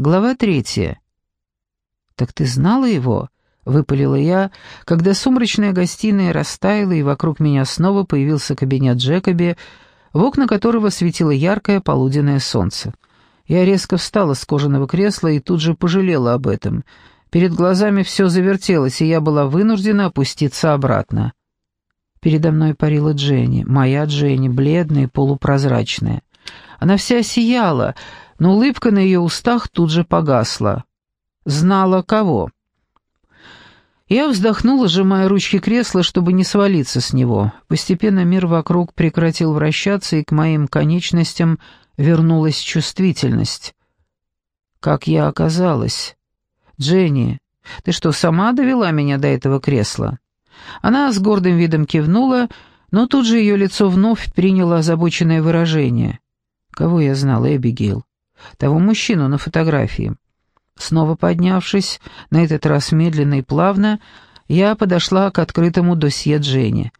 Глава третья. «Так ты знала его?» — выпалила я, когда сумрачная гостиная растаяла, и вокруг меня снова появился кабинет Джекоби, в окна которого светило яркое полуденное солнце. Я резко встала с кожаного кресла и тут же пожалела об этом. Перед глазами все завертелось, и я была вынуждена опуститься обратно. Передо мной парила Дженни, моя Дженни, бледная и полупрозрачная. Она вся сияла, но улыбка на ее устах тут же погасла. Знала кого. Я вздохнула, сжимая ручки кресла, чтобы не свалиться с него. Постепенно мир вокруг прекратил вращаться, и к моим конечностям вернулась чувствительность. Как я оказалась? Дженни, ты что, сама довела меня до этого кресла? Она с гордым видом кивнула, но тут же ее лицо вновь приняло озабоченное выражение. Кого я знала, Эбигейл? Того мужчину на фотографии. Снова поднявшись, на этот раз медленно и плавно, я подошла к открытому досье Дженни.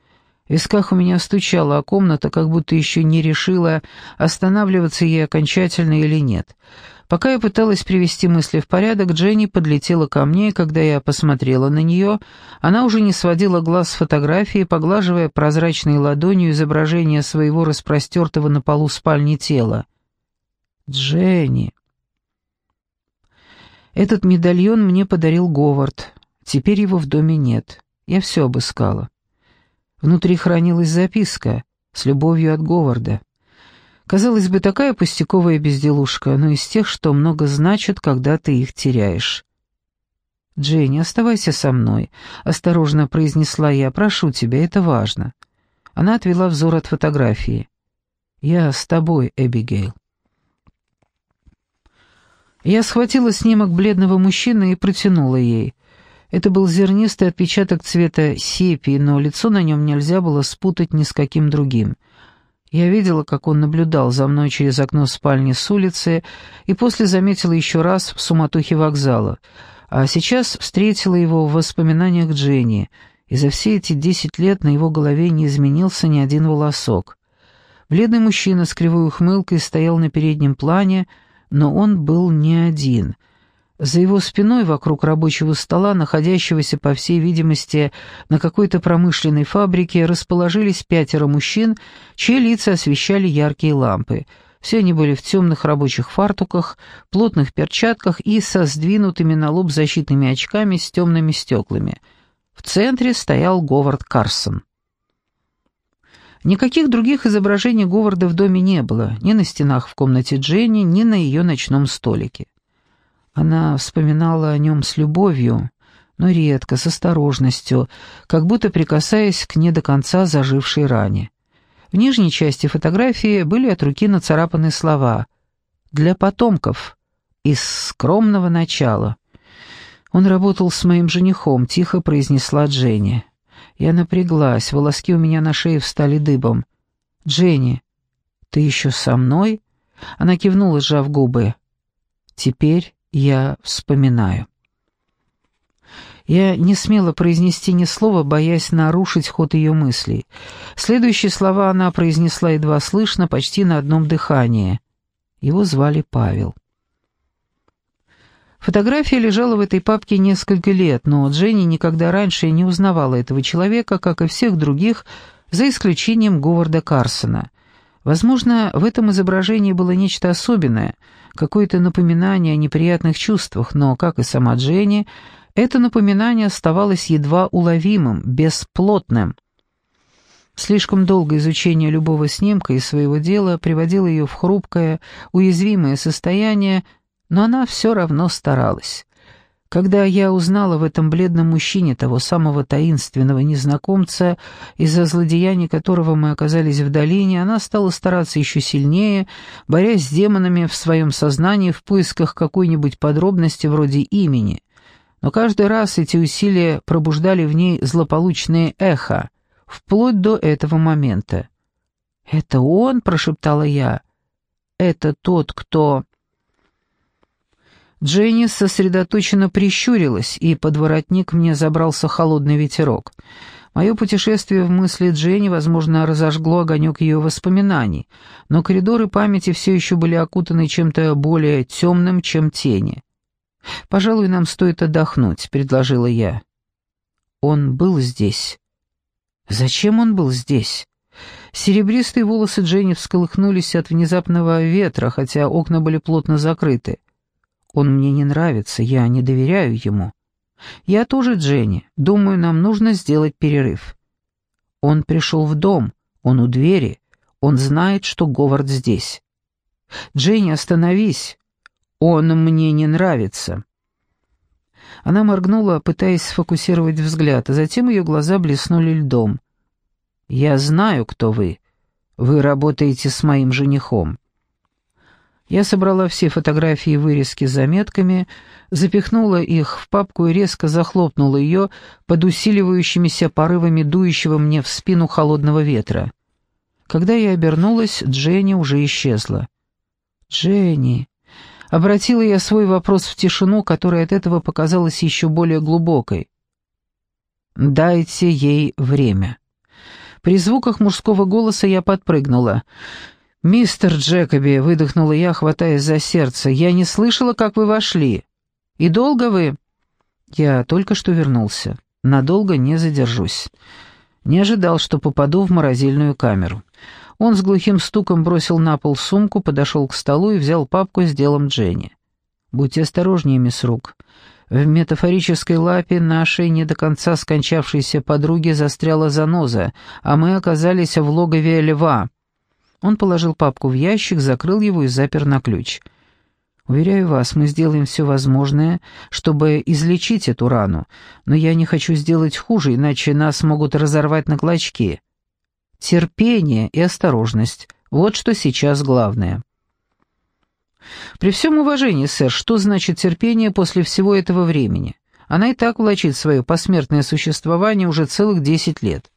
В висках у меня стучало, а комната как будто еще не решила, останавливаться ей окончательно или нет. Пока я пыталась привести мысли в порядок, Дженни подлетела ко мне, и когда я посмотрела на нее, она уже не сводила глаз с фотографии, поглаживая прозрачной ладонью изображение своего распростертого на полу спальни тела. «Дженни!» Этот медальон мне подарил Говард. Теперь его в доме нет. Я все обыскала. Внутри хранилась записка с любовью от Говарда. Казалось бы, такая пустяковая безделушка, но из тех, что много значат, когда ты их теряешь. «Дженни, оставайся со мной», — осторожно произнесла я. «Прошу тебя, это важно». Она отвела взор от фотографии. «Я с тобой, Эбигейл». Я схватила снимок бледного мужчины и протянула ей. Это был зернистый отпечаток цвета сепии, но лицо на нем нельзя было спутать ни с каким другим — я видела, как он наблюдал за мной через окно спальни с улицы, и после заметила еще раз в суматохе вокзала, а сейчас встретила его в воспоминаниях Дженни, и за все эти десять лет на его голове не изменился ни один волосок. Бледный мужчина с кривой ухмылкой стоял на переднем плане, но он был не один — за его спиной вокруг рабочего стола, находящегося, по всей видимости, на какой-то промышленной фабрике, расположились пятеро мужчин, чьи лица освещали яркие лампы. Все они были в темных рабочих фартуках, плотных перчатках и со сдвинутыми на лоб защитными очками с темными стеклами. В центре стоял Говард Карсон. Никаких других изображений Говарда в доме не было, ни на стенах в комнате Дженни, ни на ее ночном столике. Она вспоминала о нем с любовью, но редко, с осторожностью, как будто прикасаясь к не до конца зажившей ране. В нижней части фотографии были от руки нацарапаны слова «Для потомков» из скромного начала. «Он работал с моим женихом», — тихо произнесла Дженни. Я напряглась, волоски у меня на шее встали дыбом. «Дженни, ты еще со мной?» Она кивнула, сжав губы. «Теперь я вспоминаю. Я не смела произнести ни слова, боясь нарушить ход ее мыслей. Следующие слова она произнесла едва слышно, почти на одном дыхании. Его звали Павел. Фотография лежала в этой папке несколько лет, но Дженни никогда раньше не узнавала этого человека, как и всех других, за исключением Говарда Карсона. Возможно, в этом изображении было нечто особенное, какое-то напоминание о неприятных чувствах, но, как и сама Дженни, это напоминание оставалось едва уловимым, бесплотным. Слишком долгое изучение любого снимка и своего дела приводило ее в хрупкое, уязвимое состояние, но она все равно старалась. Когда я узнала в этом бледном мужчине того самого таинственного незнакомца, из-за злодеяний которого мы оказались в долине, она стала стараться еще сильнее, борясь с демонами в своем сознании в поисках какой-нибудь подробности вроде имени. Но каждый раз эти усилия пробуждали в ней злополучные эхо, вплоть до этого момента. «Это он?» — прошептала я. «Это тот, кто...» Дженни сосредоточенно прищурилась, и под воротник мне забрался холодный ветерок. Мое путешествие в мысли Дженни, возможно, разожгло огонек ее воспоминаний, но коридоры памяти все еще были окутаны чем-то более темным, чем тени. «Пожалуй, нам стоит отдохнуть», — предложила я. Он был здесь. Зачем он был здесь? Серебристые волосы Дженни всколыхнулись от внезапного ветра, хотя окна были плотно закрыты. Он мне не нравится, я не доверяю ему. Я тоже Дженни. Думаю, нам нужно сделать перерыв. Он пришел в дом, он у двери, он знает, что Говард здесь. Дженни, остановись. Он мне не нравится. Она моргнула, пытаясь сфокусировать взгляд, а затем ее глаза блеснули льдом. «Я знаю, кто вы. Вы работаете с моим женихом». Я собрала все фотографии и вырезки с заметками, запихнула их в папку и резко захлопнула ее под усиливающимися порывами дующего мне в спину холодного ветра. Когда я обернулась, Дженни уже исчезла. «Дженни!» Обратила я свой вопрос в тишину, которая от этого показалась еще более глубокой. «Дайте ей время». При звуках мужского голоса я подпрыгнула. «Мистер Джекоби», — выдохнула я, хватаясь за сердце, — «я не слышала, как вы вошли. И долго вы?» «Я только что вернулся. Надолго не задержусь. Не ожидал, что попаду в морозильную камеру». Он с глухим стуком бросил на пол сумку, подошел к столу и взял папку с делом Дженни. «Будьте осторожнее, мисс Рук. В метафорической лапе нашей не до конца скончавшейся подруги застряла заноза, а мы оказались в логове льва». Он положил папку в ящик, закрыл его и запер на ключ. «Уверяю вас, мы сделаем все возможное, чтобы излечить эту рану, но я не хочу сделать хуже, иначе нас могут разорвать на клочки. Терпение и осторожность — вот что сейчас главное». «При всем уважении, сэр, что значит терпение после всего этого времени? Она и так влачит свое посмертное существование уже целых десять лет».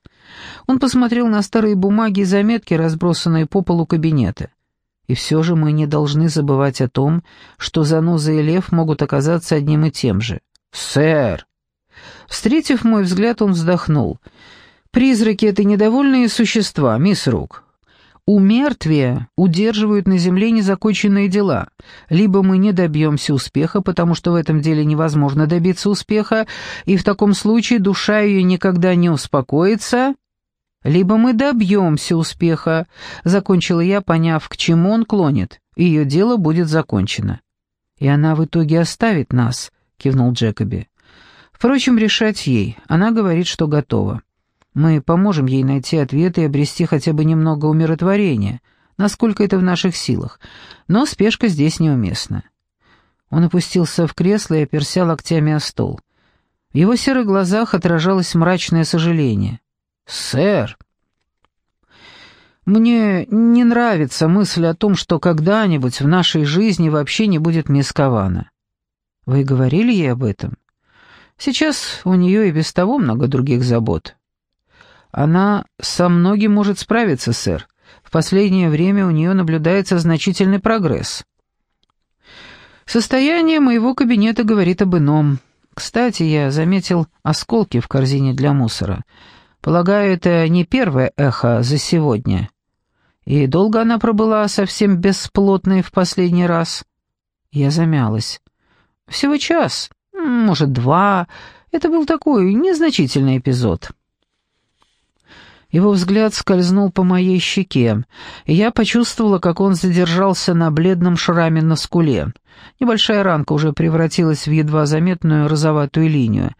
Он посмотрел на старые бумаги и заметки, разбросанные по полу кабинета. И все же мы не должны забывать о том, что заноза и лев могут оказаться одним и тем же. «Сэр!» Встретив мой взгляд, он вздохнул. «Призраки — это недовольные существа, мисс Рук. У мертвия удерживают на земле незаконченные дела. Либо мы не добьемся успеха, потому что в этом деле невозможно добиться успеха, и в таком случае душа ее никогда не успокоится, либо мы добьемся успеха, закончила я, поняв, к чему он клонит, ее дело будет закончено. И она в итоге оставит нас, кивнул Джекоби. Впрочем, решать ей. Она говорит, что готова. Мы поможем ей найти ответы и обрести хотя бы немного умиротворения, насколько это в наших силах, но спешка здесь неуместна. Он опустился в кресло и оперся локтями о стол. В его серых глазах отражалось мрачное сожаление. «Сэр!» «Мне не нравится мысль о том, что когда-нибудь в нашей жизни вообще не будет мисс Кавана. Вы говорили ей об этом? Сейчас у нее и без того много других забот». Она со многим может справиться, сэр. В последнее время у нее наблюдается значительный прогресс. Состояние моего кабинета говорит об ином. Кстати, я заметил осколки в корзине для мусора. Полагаю, это не первое эхо за сегодня. И долго она пробыла совсем бесплотной в последний раз? Я замялась. Всего час, может, два. Это был такой незначительный эпизод. Его взгляд скользнул по моей щеке, и я почувствовала, как он задержался на бледном шраме на скуле. Небольшая ранка уже превратилась в едва заметную розоватую линию.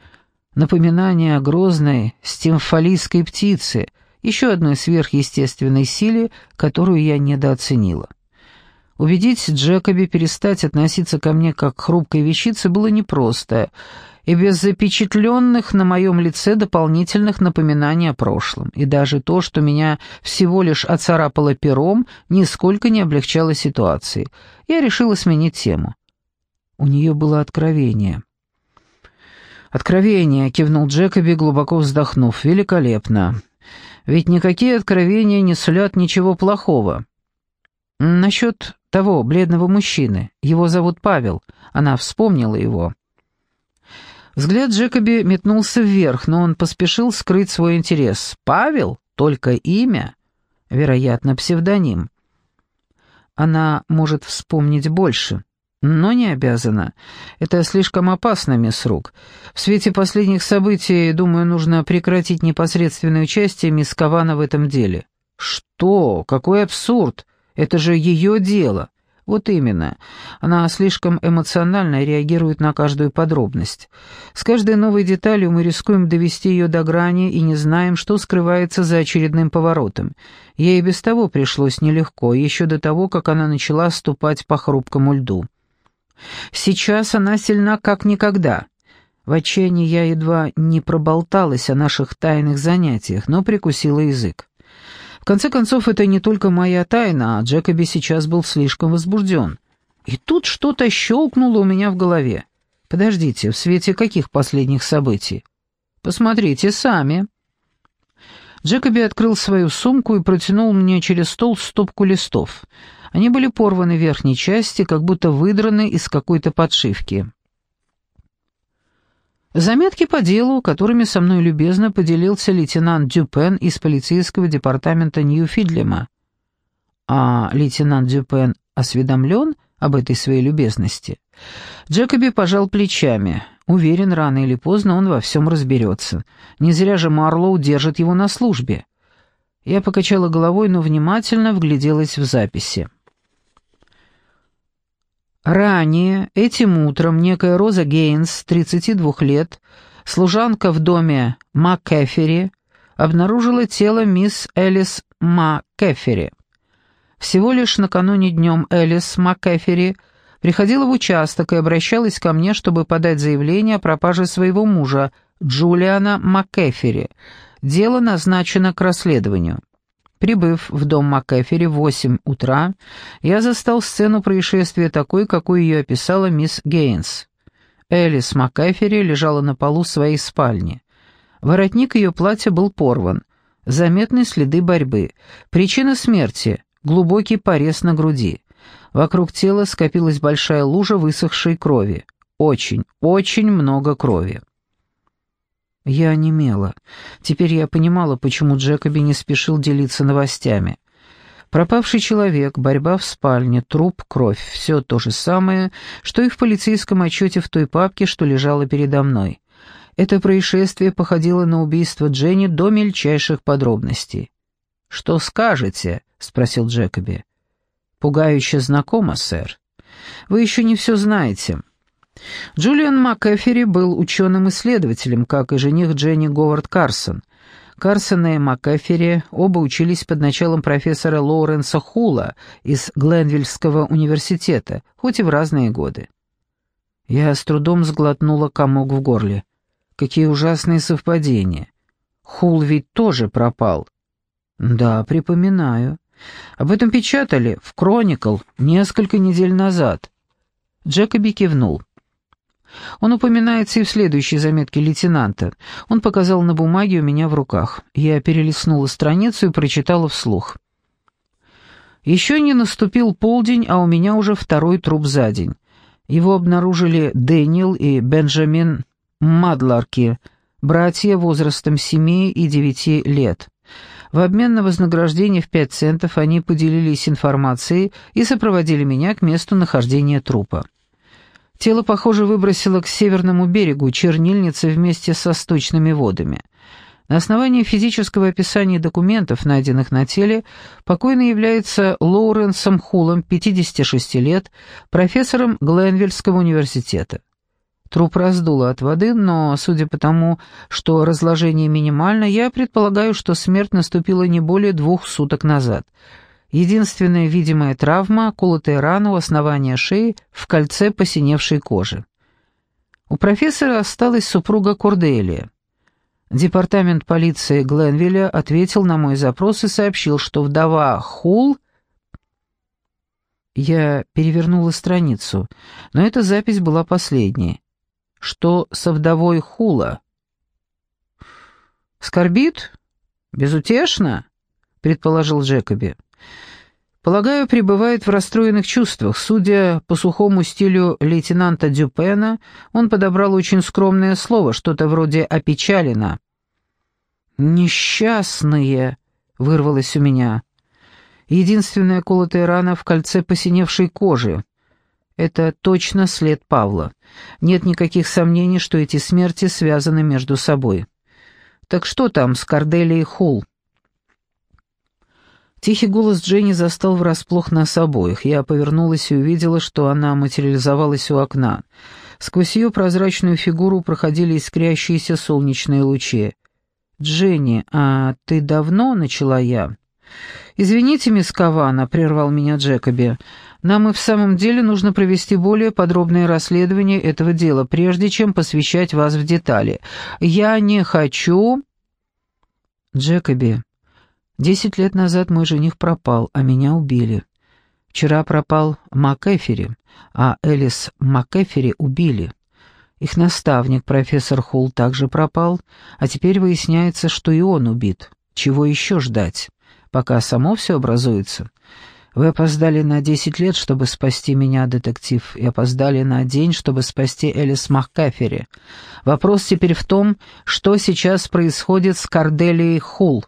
Напоминание о грозной стимфалийской птице, еще одной сверхъестественной силе, которую я недооценила. Убедить Джекоби перестать относиться ко мне как к хрупкой вещице было непросто — и без запечатленных на моем лице дополнительных напоминаний о прошлом. И даже то, что меня всего лишь оцарапало пером, нисколько не облегчало ситуации. Я решила сменить тему. У нее было откровение. «Откровение», — кивнул Джекоби, глубоко вздохнув. «Великолепно. Ведь никакие откровения не сулят ничего плохого». «Насчет того бледного мужчины. Его зовут Павел. Она вспомнила его». Взгляд Джекоби метнулся вверх, но он поспешил скрыть свой интерес. «Павел? Только имя?» «Вероятно, псевдоним». Она может вспомнить больше, но не обязана. Это слишком опасно, мисс Рук. В свете последних событий, думаю, нужно прекратить непосредственное участие мисс Кавана в этом деле. Что? Какой абсурд! Это же ее дело. Вот именно. Она слишком эмоционально реагирует на каждую подробность. С каждой новой деталью мы рискуем довести ее до грани и не знаем, что скрывается за очередным поворотом. Ей без того пришлось нелегко, еще до того, как она начала ступать по хрупкому льду. Сейчас она сильна как никогда. В отчаянии я едва не проболталась о наших тайных занятиях, но прикусила язык. В конце концов, это не только моя тайна, а Джекоби сейчас был слишком возбужден. И тут что-то щелкнуло у меня в голове. Подождите, в свете каких последних событий? Посмотрите сами. Джекоби открыл свою сумку и протянул мне через стол стопку листов. Они были порваны в верхней части, как будто выдраны из какой-то подшивки. Заметки по делу, которыми со мной любезно поделился лейтенант Дюпен из полицейского департамента Нью-Фидлема. А лейтенант Дюпен осведомлен об этой своей любезности. Джекоби пожал плечами. Уверен, рано или поздно он во всем разберется. Не зря же Марлоу держит его на службе. Я покачала головой, но внимательно вгляделась в записи. Ранее, этим утром, некая Роза Гейнс, 32 лет, служанка в доме МакКефери, обнаружила тело мисс Элис МакКефери. Всего лишь накануне днем Элис МакКефери приходила в участок и обращалась ко мне, чтобы подать заявление о пропаже своего мужа, Джулиана МакКефери. Дело назначено к расследованию. Прибыв в дом МакЭфери в восемь утра, я застал сцену происшествия такой, какой ее описала мисс Гейнс. Элис МакЭфери лежала на полу своей спальни. Воротник ее платья был порван. Заметны следы борьбы. Причина смерти — глубокий порез на груди. Вокруг тела скопилась большая лужа высохшей крови. Очень, очень много крови. Я онемела. Теперь я понимала, почему Джекоби не спешил делиться новостями. Пропавший человек, борьба в спальне, труп, кровь — все то же самое, что и в полицейском отчете в той папке, что лежала передо мной. Это происшествие походило на убийство Дженни до мельчайших подробностей. «Что скажете?» — спросил Джекоби. «Пугающе знакомо, сэр. Вы еще не все знаете». Джулиан МакЭфери был ученым-исследователем, как и жених Дженни Говард Карсон. Карсон и МакЭфери оба учились под началом профессора Лоуренса Хула из Гленвильского университета, хоть и в разные годы. Я с трудом сглотнула комок в горле. Какие ужасные совпадения. Хул ведь тоже пропал. Да, припоминаю. Об этом печатали в «Кроникл» несколько недель назад. Джекоби кивнул. Он упоминается и в следующей заметке лейтенанта. Он показал на бумаге у меня в руках. Я перелистнула страницу и прочитала вслух. Еще не наступил полдень, а у меня уже второй труп за день. Его обнаружили Дэниел и Бенджамин Мадларки, братья возрастом семи и девяти лет. В обмен на вознаграждение в пять центов они поделились информацией и сопроводили меня к месту нахождения трупа. Тело, похоже, выбросило к северному берегу чернильницы вместе со сточными водами. На основании физического описания документов, найденных на теле, покойный является Лоуренсом Хулом, 56 лет, профессором Гленвильского университета. Труп раздуло от воды, но, судя по тому, что разложение минимально, я предполагаю, что смерть наступила не более двух суток назад — Единственная видимая травма — колотая рана у основания шеи в кольце посиневшей кожи. У профессора осталась супруга Корделия. Департамент полиции Гленвилля ответил на мой запрос и сообщил, что вдова Хул... Я перевернула страницу, но эта запись была последней. Что со вдовой Хула? «Скорбит? Безутешно?» — предположил Джекоби. Полагаю, пребывает в расстроенных чувствах. Судя по сухому стилю лейтенанта Дюпена, он подобрал очень скромное слово, что-то вроде «опечалено». «Несчастные!» — вырвалось у меня. Единственная колотая рана в кольце посиневшей кожи. Это точно след Павла. Нет никаких сомнений, что эти смерти связаны между собой. Так что там с Корделией Холл? Тихий голос Дженни застал врасплох нас обоих. Я повернулась и увидела, что она материализовалась у окна. Сквозь ее прозрачную фигуру проходили искрящиеся солнечные лучи. «Дженни, а ты давно?» — начала я. «Извините, мисс Кавана», — прервал меня Джекоби. «Нам и в самом деле нужно провести более подробное расследование этого дела, прежде чем посвящать вас в детали. Я не хочу...» «Джекоби, Десять лет назад мой жених пропал, а меня убили. Вчера пропал МакЭфери, а Элис МакЭфери убили. Их наставник, профессор Холл, также пропал, а теперь выясняется, что и он убит. Чего еще ждать, пока само все образуется? Вы опоздали на десять лет, чтобы спасти меня, детектив, и опоздали на день, чтобы спасти Элис МакКафери. Вопрос теперь в том, что сейчас происходит с Корделией Холл.